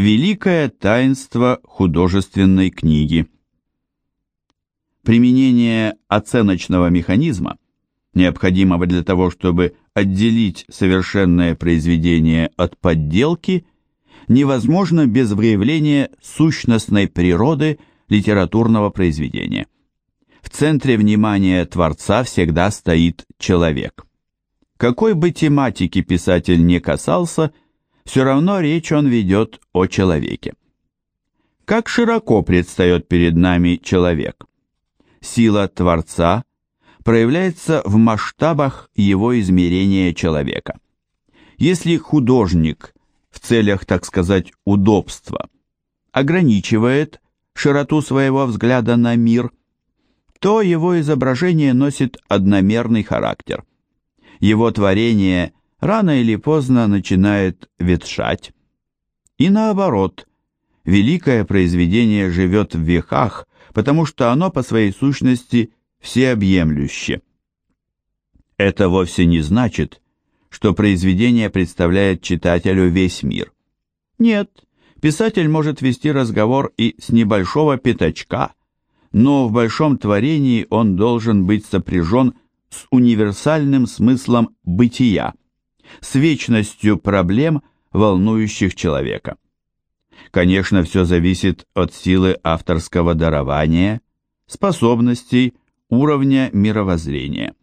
Великое таинство художественной книги. Применение оценочного механизма, необходимого для того, чтобы отделить совершенное произведение от подделки, невозможно без выявления сущностной природы литературного произведения. В центре внимания Творца всегда стоит человек. Какой бы тематики писатель не касался, все равно речь он ведет о человеке. Как широко предстает перед нами человек? Сила Творца проявляется в масштабах его измерения человека. Если художник в целях, так сказать, удобства ограничивает широту своего взгляда на мир, то его изображение носит одномерный характер. Его творение рано или поздно начинает ветшать. И наоборот, великое произведение живет в веках, потому что оно по своей сущности всеобъемлюще. Это вовсе не значит, что произведение представляет читателю весь мир. Нет, писатель может вести разговор и с небольшого пятачка, но в большом творении он должен быть сопряжен с универсальным смыслом бытия, с вечностью проблем, волнующих человека. Конечно, все зависит от силы авторского дарования, способностей, уровня мировоззрения.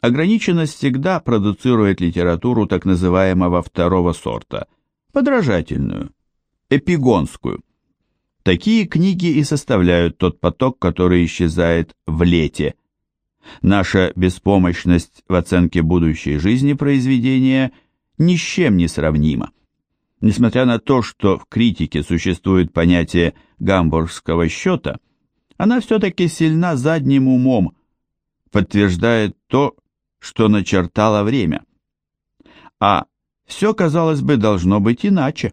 Ограниченность всегда продуцирует литературу так называемого второго сорта, подражательную, эпигонскую. Такие книги и составляют тот поток, который исчезает в лете – Наша беспомощность в оценке будущей жизни произведения ни с чем не сравнима. Несмотря на то, что в критике существует понятие гамбургского счета, она все-таки сильна задним умом, подтверждает то, что начертало время. А все, казалось бы, должно быть иначе.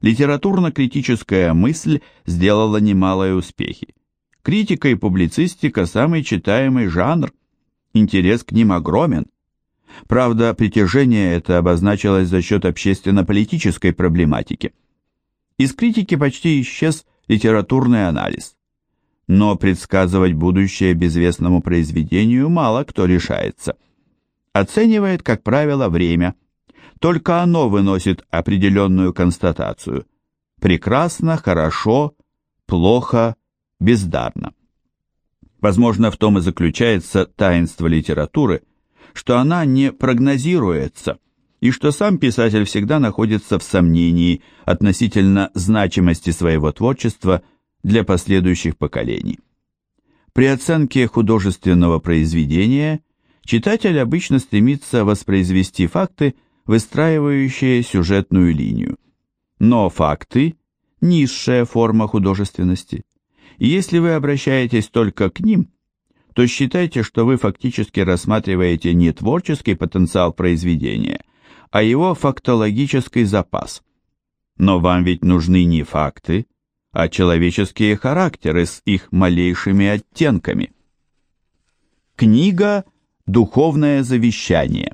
Литературно-критическая мысль сделала немалые успехи. Критика и публицистика – самый читаемый жанр. Интерес к ним огромен. Правда, притяжение это обозначилось за счет общественно-политической проблематики. Из критики почти исчез литературный анализ. Но предсказывать будущее безвестному произведению мало кто решается. Оценивает, как правило, время. Только оно выносит определенную констатацию. Прекрасно, хорошо, плохо, бездарно. Возможно, в том и заключается таинство литературы, что она не прогнозируется, и что сам писатель всегда находится в сомнении относительно значимости своего творчества для последующих поколений. При оценке художественного произведения читатель обычно стремится воспроизвести факты, выстраивающие сюжетную линию. Но факты – низшая форма художественности – и если вы обращаетесь только к ним, то считайте, что вы фактически рассматриваете не творческий потенциал произведения, а его фактологический запас. Но вам ведь нужны не факты, а человеческие характеры с их малейшими оттенками. Книга «Духовное завещание».